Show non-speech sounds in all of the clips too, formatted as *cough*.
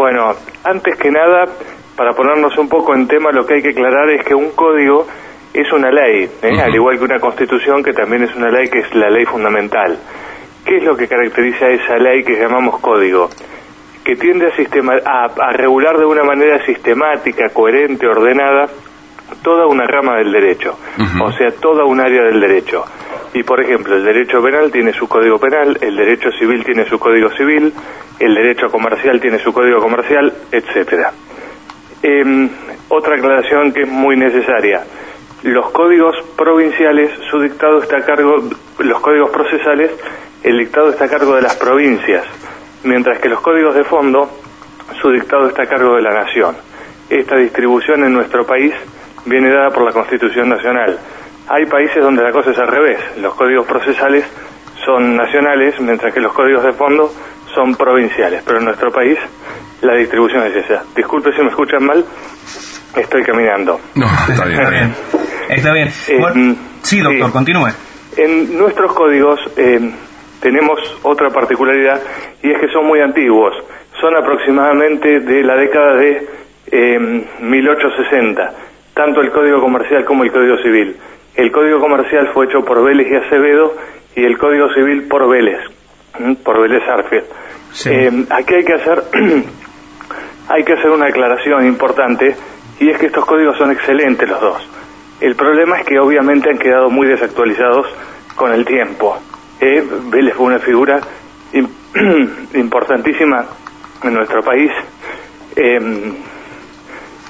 Bueno, antes que nada, para ponernos un poco en tema, lo que hay que aclarar es que un código es una ley, ¿eh? al igual que una constitución que también es una ley que es la ley fundamental. ¿Qué es lo que caracteriza a esa ley que llamamos código? Que tiende a, sistema, a, regular de una manera sistemática, coherente, ordenada, toda una rama del derecho, o sea, toda un área del derecho. Y por ejemplo, el derecho penal tiene su código penal, el derecho civil tiene su código civil, el derecho comercial tiene su código comercial, etcétera. Em, otra aclaración que es muy necesaria. Los códigos provinciales, su dictado está a cargo, los códigos procesales, el dictado está a cargo de las provincias, mientras que los códigos de fondo, su dictado está a cargo de la nación. Esta distribución en nuestro país viene dada por la Constitución Nacional. Hay países donde la cosa es al revés. Los códigos procesales son nacionales, mientras que los códigos de fondo son provinciales. Pero en nuestro país la distribución es esa. Disculpe si me escuchan mal, estoy caminando. No, está bien, está bien. está bien. Eh, sí, doctor, continúe. En nuestros códigos eh, tenemos otra particularidad y es que son muy antiguos. Son aproximadamente de la década de 1860, eh, tanto el Código Comercial como el Código Civil. El Código Comercial fue hecho por Vélez y Acevedo y el Código Civil por Vélez, por Vélez Arfield. Eh, aquí hay que hacer *clears throat* hay que hacer una aclaración importante y es que estos códigos son excelentes los dos. El problema es que obviamente han quedado muy desactualizados con el tiempo. Eh, Vélez fue una figura *clears throat* importantísima en nuestro país. Em,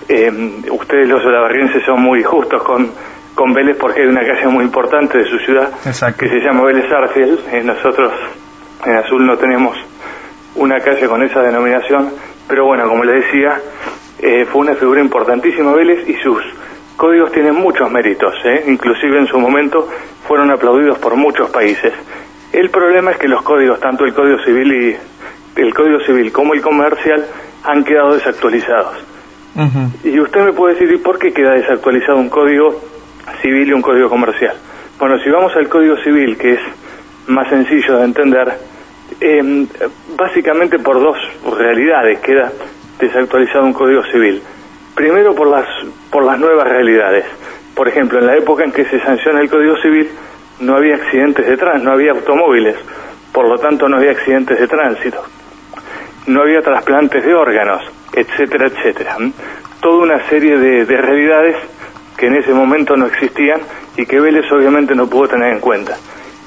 em, ustedes los olavarrienses son muy justos con con Vélez porque hay una calle muy importante de su ciudad que se llama Vélez Arfield. Eh, nosotros en Azul no tenemos una calle con esa denominación, pero bueno, como les decía, eh, fue una figura importantísima Vélez y sus códigos tienen muchos méritos, eh, inclusive en su momento fueron aplaudidos por muchos países. El problema es que los códigos, tanto el Código Civil y el Código Civil como el comercial, han quedado desactualizados. Y usted me puede decir, ¿y por qué queda desactualizado un código civil y un código comercial. Bueno, si vamos al código civil, que es más sencillo de entender, em, básicamente por dos realidades queda desactualizado un código civil. Primero por las, por las nuevas realidades. Por ejemplo, en la época en que se sanciona el código civil no había accidentes de tránsito, no había automóviles, por lo tanto no había accidentes de tránsito, no había trasplantes de órganos, etcétera, etcétera. Toda una serie de, de realidades que en ese momento no existían y que Vélez obviamente no pudo tener en cuenta.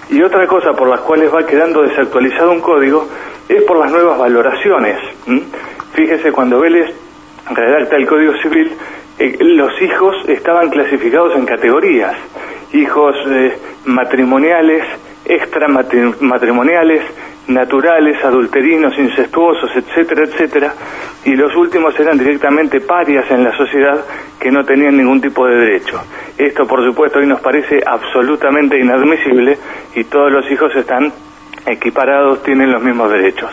Y otra cosa por las cuales va quedando desactualizado un código es por las nuevas valoraciones. Fíjese, cuando Vélez redacta el Código Civil, eh, los hijos estaban clasificados en categorías. Hijos eh, matrimoniales, extramatrimoniales, naturales, adulterinos, incestuosos, etcétera, etcétera, y los últimos eran directamente parias en la sociedad que no tenían ningún tipo de derecho. Esto, por supuesto, hoy nos parece absolutamente inadmisible y todos los hijos están equiparados, tienen los mismos derechos.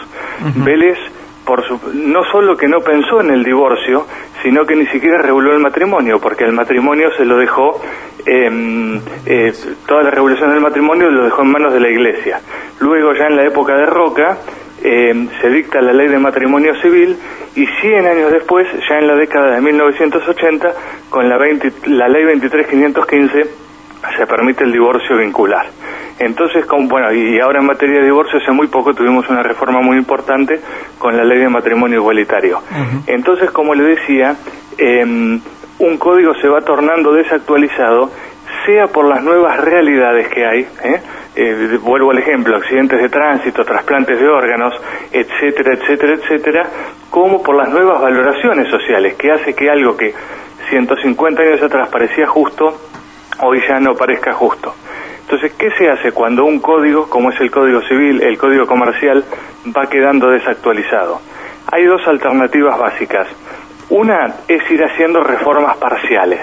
Vélez, por su, no solo que no pensó en el divorcio, sino que ni siquiera reguló el matrimonio, porque el matrimonio se lo dejó, em, eh, toda la regulación del matrimonio lo dejó en manos de la Iglesia. Luego, ya en la época de Roca, em, se dicta la ley de matrimonio civil y 100 años después, ya en la década de 1980, con la, la ley 23515, se permite el divorcio vincular. Entonces, con, bueno, y ahora en materia de divorcio, hace muy poco tuvimos una reforma muy importante con la ley de matrimonio igualitario. Entonces, como le decía, em, un código se va tornando desactualizado, sea por las nuevas realidades que hay, ¿eh? Eh, vuelvo al ejemplo, accidentes de tránsito, trasplantes de órganos, etcétera, etcétera, etcétera, como por las nuevas valoraciones sociales, que hace que algo que 150 años atrás parecía justo, hoy ya no parezca justo. Entonces, ¿qué se hace cuando un código, como es el Código Civil, el Código Comercial, va quedando desactualizado? Hay dos alternativas básicas. Una es ir haciendo reformas parciales.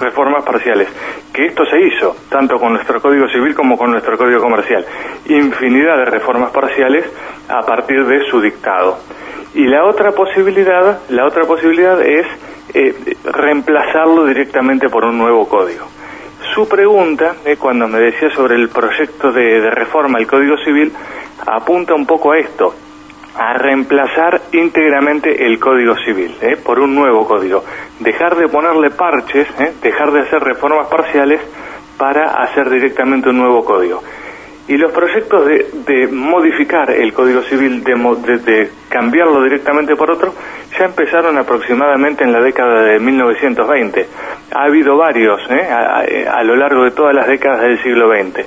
Reformas parciales. Que esto se hizo, tanto con nuestro Código Civil como con nuestro Código Comercial. Infinidad de reformas parciales a partir de su dictado. Y la otra posibilidad, la otra posibilidad es eh, reemplazarlo directamente por un nuevo código. Su pregunta, eh, cuando me decía sobre el proyecto de, reforma del Código Civil, apunta un poco a esto. A reemplazar íntegramente el Código Civil ¿eh? por un nuevo código. Dejar de ponerle parches, ¿eh? dejar de hacer reformas parciales para hacer directamente un nuevo código. Y los proyectos de, modificar el Código Civil, de, cambiarlo directamente por otro, ya empezaron aproximadamente en la década de 1920. Ha habido varios ¿eh? a, lo largo de todas las décadas del siglo XX.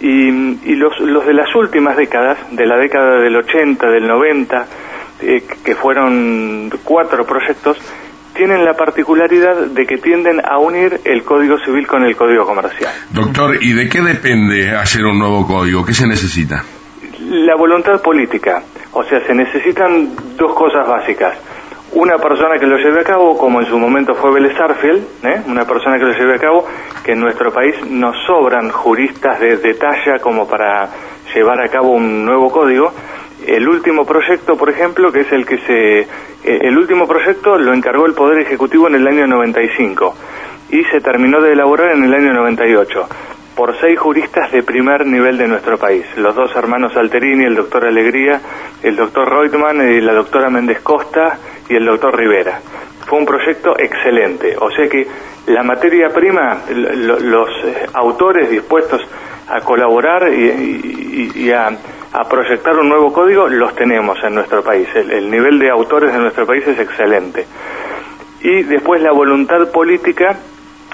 Y, los, los, de las últimas décadas, de la década del 80, del 90, eh, que fueron cuatro proyectos, tienen la particularidad de que tienden a unir el Código Civil con el Código Comercial. Doctor, ¿y de qué depende hacer un nuevo código? ¿Qué se necesita? La voluntad política. O sea, se necesitan dos cosas básicas. Una persona que lo lleve a cabo, como en su momento fue Vélez ¿eh? una persona que lo lleve a cabo, que en nuestro país nos sobran juristas de, de talla como para llevar a cabo un nuevo código, el último proyecto, por ejemplo, que es el que se... Eh, el último proyecto lo encargó el Poder Ejecutivo en el año 95 y se terminó de elaborar en el año 98 por seis juristas de primer nivel de nuestro país, los dos hermanos Alterini, el doctor Alegría, el doctor Reutemann y la doctora Méndez Costa y el doctor Rivera. Fue un proyecto excelente, o sea que la materia prima, los eh, autores dispuestos a colaborar y a a proyectar un nuevo código, los tenemos en nuestro país. El, nivel de autores de nuestro país es excelente. Y después la voluntad política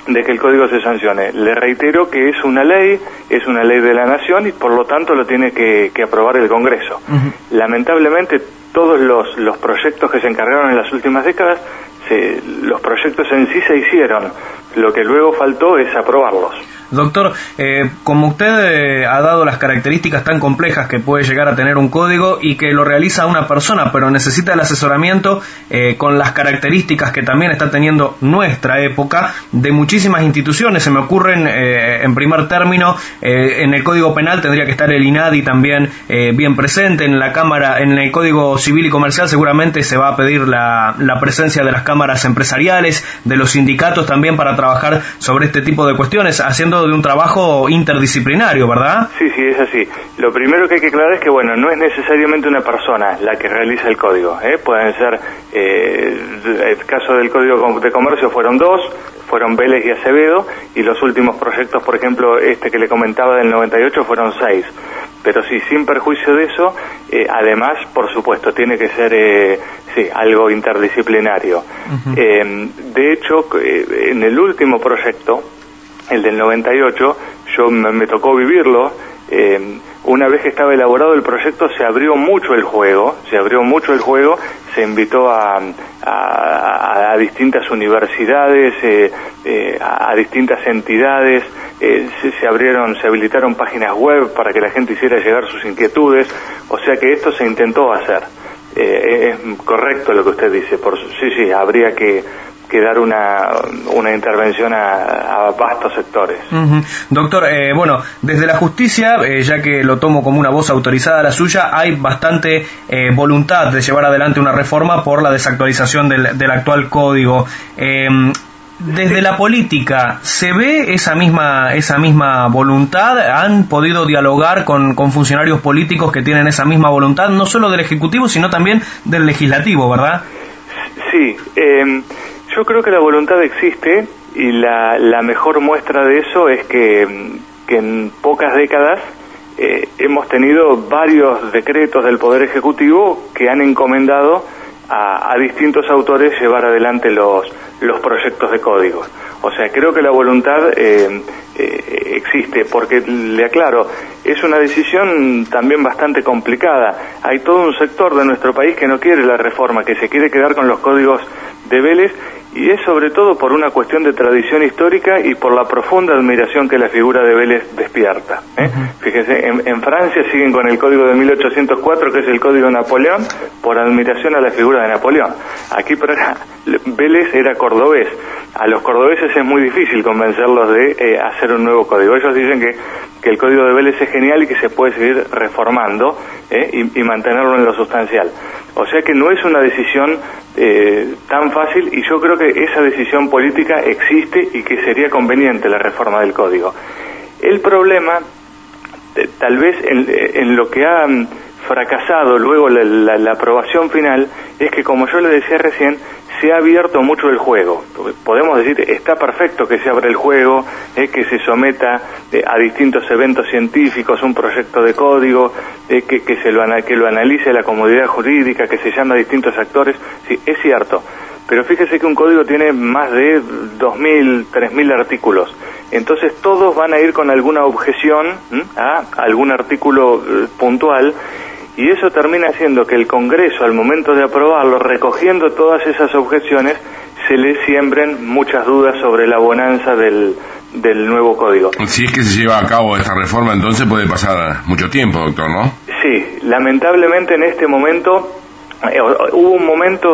de que el código se sancione. Le reitero que es una ley, es una ley de la nación y por lo tanto lo tiene que, aprobar el Congreso. Lamentablemente todos los, los proyectos que se encargaron en las últimas décadas, los proyectos en sí se hicieron, lo que luego faltó es aprobarlos. Doctor, eh, como usted eh, ha dado las características tan complejas que puede llegar a tener un código y que lo realiza una persona, pero necesita el asesoramiento eh, con las características que también está teniendo nuestra época de muchísimas instituciones, se me ocurren en primer término, en el Código Penal tendría que estar el INADI también bien presente, en la Cámara, en el Código Civil y Comercial seguramente se va a pedir la presencia de las cámaras empresariales, de los sindicatos también para trabajar sobre este tipo de cuestiones, haciendo de un trabajo interdisciplinario, ¿verdad? Sí, sí, es así. Lo primero que hay que aclarar es que, bueno, no es necesariamente una persona la que realiza el código. ¿eh? Pueden ser, eh, el caso del Código de Comercio fueron dos, fueron Vélez y Acevedo, y los últimos proyectos, por ejemplo, este que le comentaba del 98, fueron seis. Pero sí, sin perjuicio de eso, eh, además, por supuesto, tiene que ser eh, sí, algo interdisciplinario. Eh, de hecho, en el último proyecto, el del 98, yo me, tocó vivirlo. Eh, una vez que estaba elaborado el proyecto se abrió mucho el juego, se abrió mucho el juego, se invitó a, a, distintas universidades, eh, eh, a, distintas entidades, se, se, abrieron, se habilitaron páginas web para que la gente hiciera llegar sus inquietudes, o sea que esto se intentó hacer. es correcto lo que usted dice, por, sí, sí, habría que que dar una, una intervención a, vastos sectores. Doctor, eh, bueno, desde la justicia, eh, ya que lo tomo como una voz autorizada la suya, hay bastante eh, voluntad de llevar adelante una reforma por la desactualización del, del actual código. Em, desde la política, ¿se ve esa misma, esa misma voluntad? ¿Han podido dialogar con, con funcionarios políticos que tienen esa misma voluntad, no solo del Ejecutivo, sino también del Legislativo, verdad? Sí, eh, yo creo que la voluntad existe y la, la mejor muestra de eso es que, que en pocas décadas eh, hemos tenido varios decretos del Poder Ejecutivo que han encomendado a, distintos autores llevar adelante los, los proyectos de códigos. O sea, creo que la voluntad eh, eh, existe, porque le aclaro, es una decisión también bastante complicada. Hay todo un sector de nuestro país que no quiere la reforma, que se quiere quedar con los códigos de Vélez y es sobre todo por una cuestión de tradición histórica y por la profunda admiración que la figura de Vélez despierta. ¿eh? Fíjese, en, Francia siguen con el código de 1804, que es el código de Napoleón, por admiración a la figura de Napoleón. Aquí pero Vélez era cordobés. A los cordobeses es muy difícil convencerlos de eh, hacer un nuevo código. Ellos dicen que, que, el código de Vélez es genial y que se puede seguir reformando ¿eh? y, y mantenerlo en lo sustancial. O sea que no es una decisión eh, tan fácil y yo creo que esa decisión política existe y que sería conveniente la reforma del código. El problema, eh, tal vez en, lo que ha mm, fracasado luego la, aprobación final es que, como yo le decía recién, se ha abierto mucho el juego. Podemos decir, está perfecto que se abra el juego, eh, que se someta eh, a distintos eventos científicos, un proyecto de código, eh, que, se lo, que lo analice la comunidad jurídica, que se llame a distintos actores. Sí, es cierto. Pero fíjese que un código tiene más de 2.000, 3.000 artículos. Entonces todos van a ir con alguna objeción a algún artículo puntual y eso termina haciendo que el Congreso, al momento de aprobarlo, recogiendo todas esas objeciones, se le siembren muchas dudas sobre la bonanza del, del nuevo código. Si es que se lleva a cabo esta reforma, entonces puede pasar mucho tiempo, doctor, ¿no? Sí, lamentablemente en este momento, eh, hubo un momento,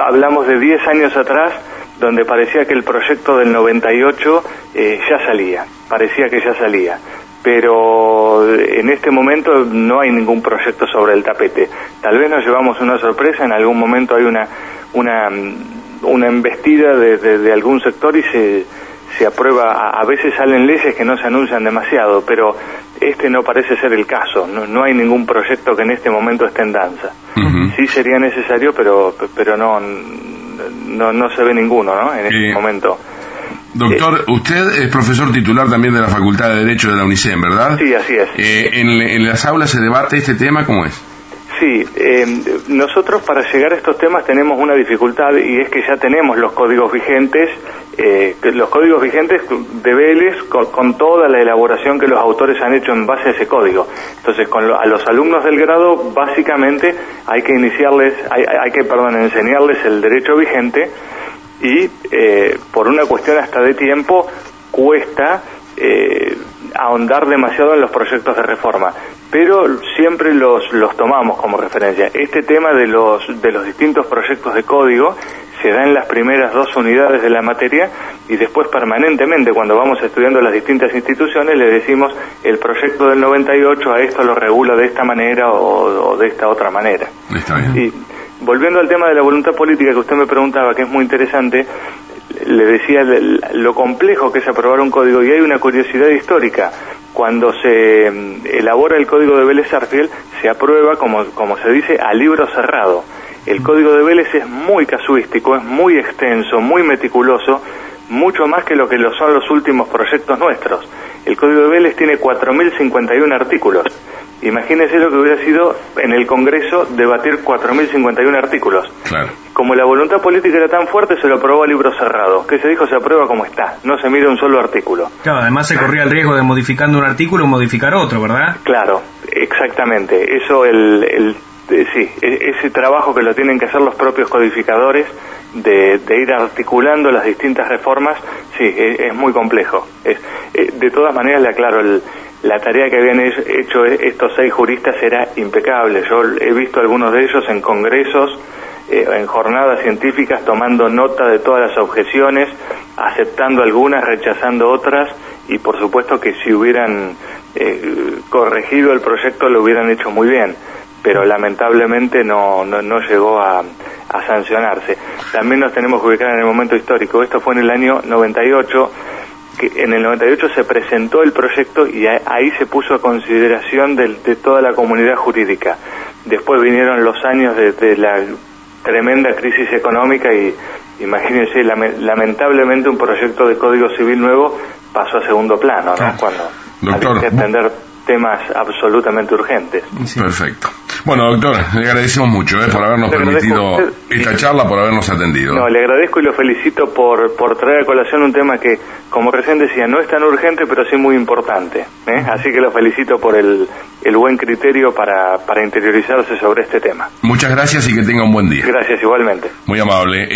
hablamos de 10 años atrás, donde parecía que el proyecto del 98 eh, ya salía, parecía que ya salía pero en este momento no hay ningún proyecto sobre el tapete. Tal vez nos llevamos una sorpresa, en algún momento hay una, una, una embestida de, algún sector y se, se aprueba, a, veces salen leyes que no se anuncian demasiado, pero este no parece ser el caso, no, hay ningún proyecto que en este momento esté en danza. Sí sería necesario, pero, pero no, no, no se ve ninguno ¿no? en este momento. Doctor, usted es profesor titular también de la Facultad de Derecho de la UNICEN, ¿verdad? Sí, así es. Eh, en, las aulas se debate este tema, ¿cómo es? Sí, eh, nosotros para llegar a estos temas tenemos una dificultad y es que ya tenemos los códigos vigentes, eh, los códigos vigentes de Vélez con, toda la elaboración que los autores han hecho en base a ese código. Entonces, con a los alumnos del grado básicamente hay que iniciarles, hay, hay que, perdón, enseñarles el derecho vigente y eh, por una cuestión hasta de tiempo cuesta eh, ahondar demasiado en los proyectos de reforma, pero siempre los, los tomamos como referencia. Este tema de los, de los distintos proyectos de código se da en las primeras dos unidades de la materia y después permanentemente cuando vamos estudiando las distintas instituciones le decimos el proyecto del 98 a esto lo regula de esta manera o, de esta otra manera. Está bien volviendo al tema de la voluntad política que usted me preguntaba, que es muy interesante, le decía lo complejo que es aprobar un código y hay una curiosidad histórica. Cuando se mm, elabora el código de Vélez Arfiel, se aprueba, como, como se dice, a libro cerrado. El código de Vélez es muy casuístico, es muy extenso, muy meticuloso, mucho más que lo que lo son los últimos proyectos nuestros. El código de Vélez tiene 4.051 artículos Imagínese lo que hubiera sido en el Congreso debatir 4.051 artículos. Claro. Como la voluntad política era tan fuerte, se lo aprobó a libro cerrado. Que se dijo se aprueba como está, no se mire un solo artículo. Claro, además se corría el riesgo de modificando un artículo modificar otro, ¿verdad? Claro, exactamente. Eso, el, el eh, sí, e, ese trabajo que lo tienen que hacer los propios codificadores de, ir articulando las distintas reformas, sí, e, es, muy complejo. Es, eh, de todas maneras, le aclaro, el, la tarea que habían hecho estos seis juristas era impecable. Yo he visto algunos de ellos en congresos, eh, en jornadas científicas, tomando nota de todas las objeciones, aceptando algunas, rechazando otras, y por supuesto que si hubieran eh, corregido el proyecto lo hubieran hecho muy bien, pero lamentablemente no, no, no llegó a, a sancionarse. También nos tenemos que ubicar en el momento histórico. Esto fue en el año 98 que en el 98 se presentó el proyecto y ahí se puso a consideración de, toda la comunidad jurídica. Después vinieron los años de, la tremenda crisis económica y imagínense, lamentablemente un proyecto de Código Civil nuevo pasó a segundo plano, ¿no? Cuando Doctor, que atender temas absolutamente urgentes. Perfecto. Bueno, doctor, le agradecemos mucho eh, por habernos permitido esta charla, por habernos atendido. No, le agradezco y lo felicito por, por traer a colación un tema que, como recién decía, no es tan urgente, pero sí muy importante. ¿eh? Así que lo felicito por el, el buen criterio para, para interiorizarse sobre este tema. Muchas gracias y que tenga un buen día. Gracias, igualmente. Muy amable.